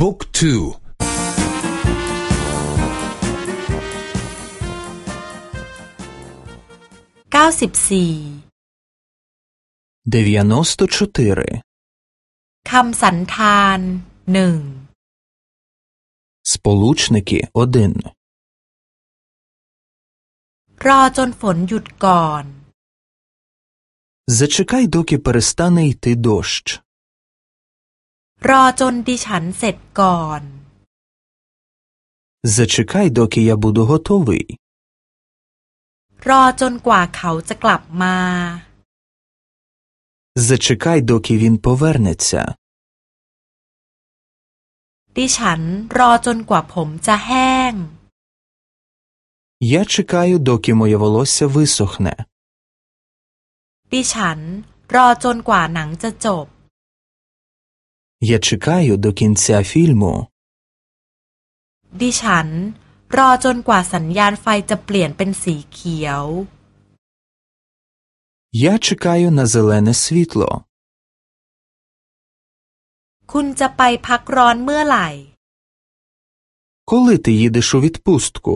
บุ๊กทูเก้าสิบสี่ 94. คำสันธานหนึ่ง Сполучники 1. รอจนฝนหยุดก่อน Зачекай, доки перестане йти дощ. รอจนดิฉันเสร็จก่อน Зачекай, доки я буду готовий. รอจนกว่าเขาจะกลับมา Зачекай, доки він повернеться. ดิฉันรอจนกว่าผมจะแห้ง Я чекаю, доки моє волосся висохне. ดิฉันรอจนกว่าหนังจะจบ Я чекаю до кінця фільму. ดิฉันรอจนกว่าสัญญาณไฟจะเปลี่ยนเป็นสีเขียว Я чекаю на зелене світло. คุณจะไปพักร้อนเมื่อไหร่ Коли ти їдеш у відпустку?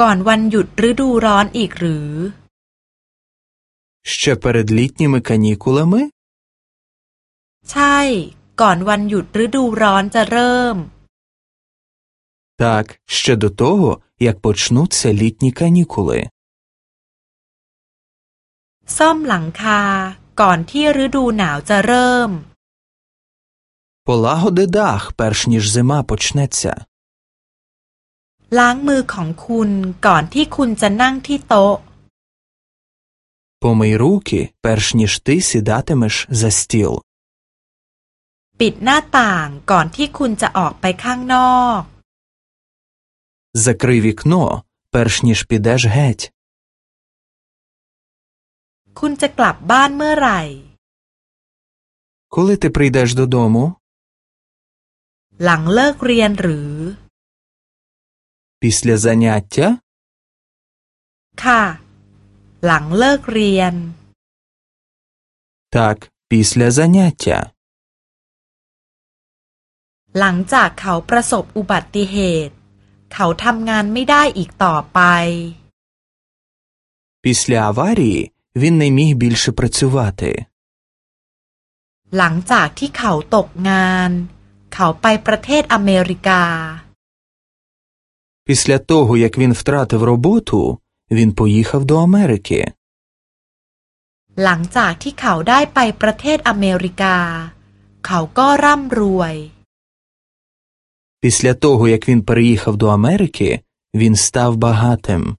ก่อนวันหยุดฤดูร้อนอีกหรือ Ще перед літніми канікулами? ใช่ ก่อนวันหยุดฤดูร้อนจะเริ่ม Так, ще до того, як почнуться літні канікули. ซ่อมหลังคา ก่อนที่ฤดูหนาวจะเริ่ม Полагоди дах, перш ніж зима почнеться. ล้างมือของคุณก่อนที่คุณจะนั่งที่โต๊ะ Помий руки, перш ніж ти сідатимеш за стіл. ปิดหน้าต่างก่อนที่คุณจะออกไปข้างนอก Закрий вікно, перш ніж підеш геть. คุณจะกลับบ้านเมื่อไหร่ Коли ти прийдеш додому? หลังเลิกเรียนหรือ Після заняття? ค่ะ หลังเลิกเรียน Так, після заняття. หลังจากเขาประสบอุบัติเหตุ เขาทำงานไม่ได้อีกต่อไป Після аварії він не міг більше працювати. หลังจากที่เขาตกงาน เขาไปประเทศอเมริกา Після того, як він втратив роботу, він поїхав до Америки. หลังจากที่เขาได้ไปประเทศอเมริกา เขาก็ร่ำรวย Після того, як він переїхав до Америки, він став багатим.